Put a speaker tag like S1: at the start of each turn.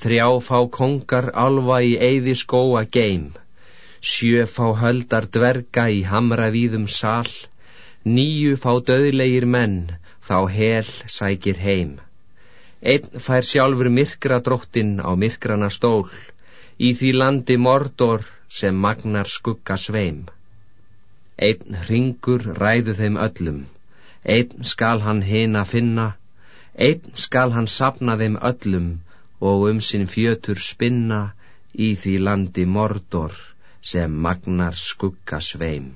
S1: Þrjá fá kongar alva í eyði skóa geim, sjö fá höldar dverga í hamra víðum sal, níu fá döðlegir menn, þá hel sækir heim. Einn fær sjálfur myrkra dróttin á myrkrana stól, í því landi mordor sem magnar skugga sveim. Einn ringur ræðu þeim öllum, einn skal hann hina finna, einn skal hann sapna þeim öllum, og um sinn fjötur spinna í því landi mordor sem magnar skugga sveim.